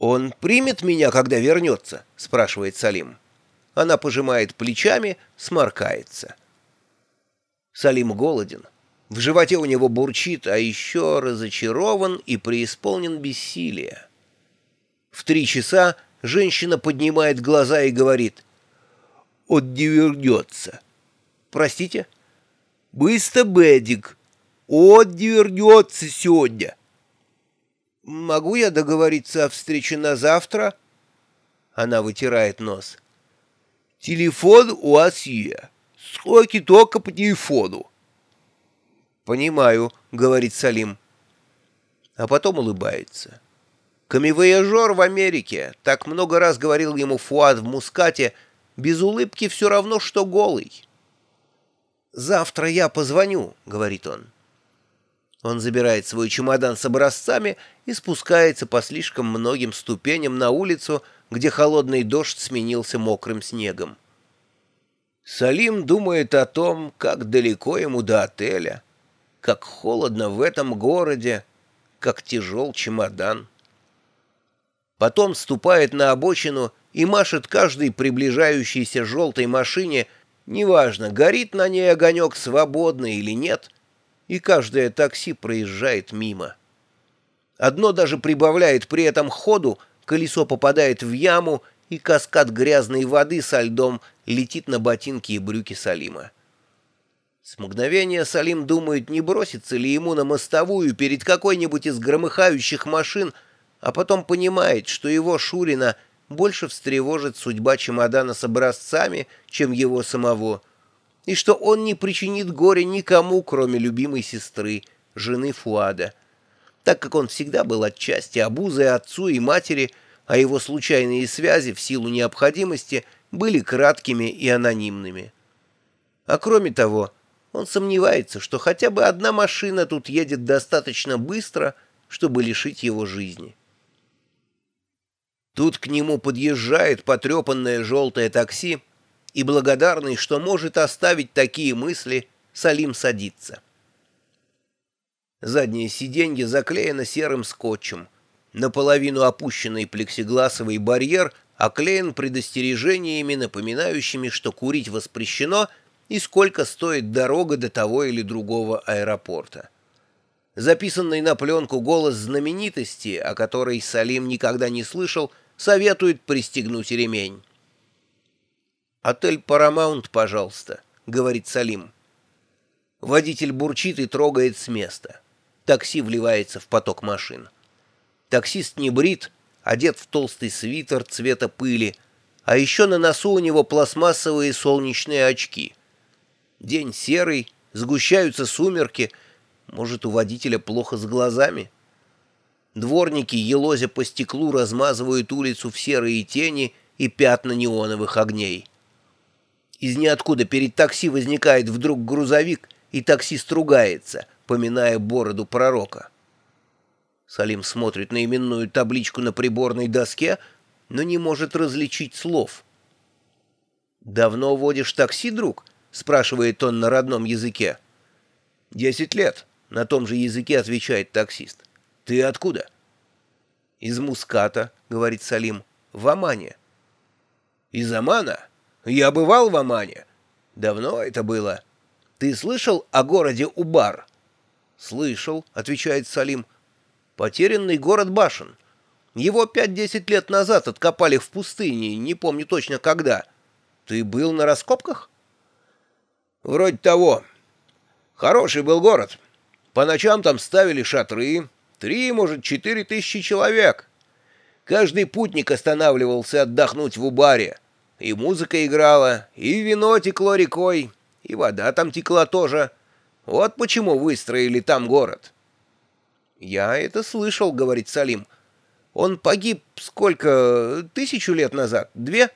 «Он примет меня, когда вернется?» — спрашивает Салим. Она пожимает плечами, сморкается. Салим голоден. В животе у него бурчит, а еще разочарован и преисполнен бессилия. В три часа женщина поднимает глаза и говорит «Он не вернется». «Простите?» «Быстро, Бедик, он не вернется сегодня». «Могу я договориться о встрече на завтра?» Она вытирает нос. «Телефон у вас есть. Сколько только по телефону». «Понимаю», — говорит Салим. А потом улыбается. Камевояжер в Америке, так много раз говорил ему Фуад в Мускате, без улыбки все равно, что голый. «Завтра я позвоню», — говорит он. Он забирает свой чемодан с образцами и спускается по слишком многим ступеням на улицу, где холодный дождь сменился мокрым снегом. Салим думает о том, как далеко ему до отеля, как холодно в этом городе, как тяжел чемодан. Потом ступает на обочину и машет каждой приближающейся желтой машине, неважно, горит на ней огонек свободно или нет — и каждое такси проезжает мимо. Одно даже прибавляет при этом ходу, колесо попадает в яму, и каскад грязной воды со льдом летит на ботинки и брюки Салима. С мгновения Салим думает, не бросится ли ему на мостовую перед какой-нибудь из громыхающих машин, а потом понимает, что его Шурина больше встревожит судьба чемодана с образцами, чем его самого — и что он не причинит горя никому, кроме любимой сестры, жены Фуада, так как он всегда был отчасти обузой отцу и матери, а его случайные связи в силу необходимости были краткими и анонимными. А кроме того, он сомневается, что хотя бы одна машина тут едет достаточно быстро, чтобы лишить его жизни. Тут к нему подъезжает потрепанное желтое такси, и благодарный, что может оставить такие мысли, Салим садится. Заднее сиденье заклеено серым скотчем. Наполовину опущенный плексигласовый барьер оклеен предостережениями, напоминающими, что курить воспрещено и сколько стоит дорога до того или другого аэропорта. Записанный на пленку голос знаменитости, о которой Салим никогда не слышал, советует пристегнуть ремень. «Отель «Парамаунт», пожалуйста», — говорит Салим. Водитель бурчит и трогает с места. Такси вливается в поток машин. Таксист не брит, одет в толстый свитер цвета пыли, а еще на носу у него пластмассовые солнечные очки. День серый, сгущаются сумерки, может, у водителя плохо с глазами? Дворники, елозя по стеклу, размазывают улицу в серые тени и пятна неоновых огней. Из ниоткуда перед такси возникает вдруг грузовик, и таксист ругается, поминая бороду пророка. Салим смотрит на именную табличку на приборной доске, но не может различить слов. «Давно водишь такси, друг?» — спрашивает он на родном языке. «Десять лет», — на том же языке отвечает таксист. «Ты откуда?» «Из Муската», — говорит Салим, — «в Амане». «Из Амана?» Я бывал в Омане. Давно это было. Ты слышал о городе Убар? Слышал, отвечает Салим. Потерянный город башен. Его пять-десять лет назад откопали в пустыне, не помню точно когда. Ты был на раскопках? Вроде того. Хороший был город. По ночам там ставили шатры. Три, может, четыре тысячи человек. Каждый путник останавливался отдохнуть в Убаре. И музыка играла, и вино текло рекой, и вода там текла тоже. Вот почему выстроили там город. «Я это слышал», — говорит Салим. «Он погиб сколько? Тысячу лет назад? Две?»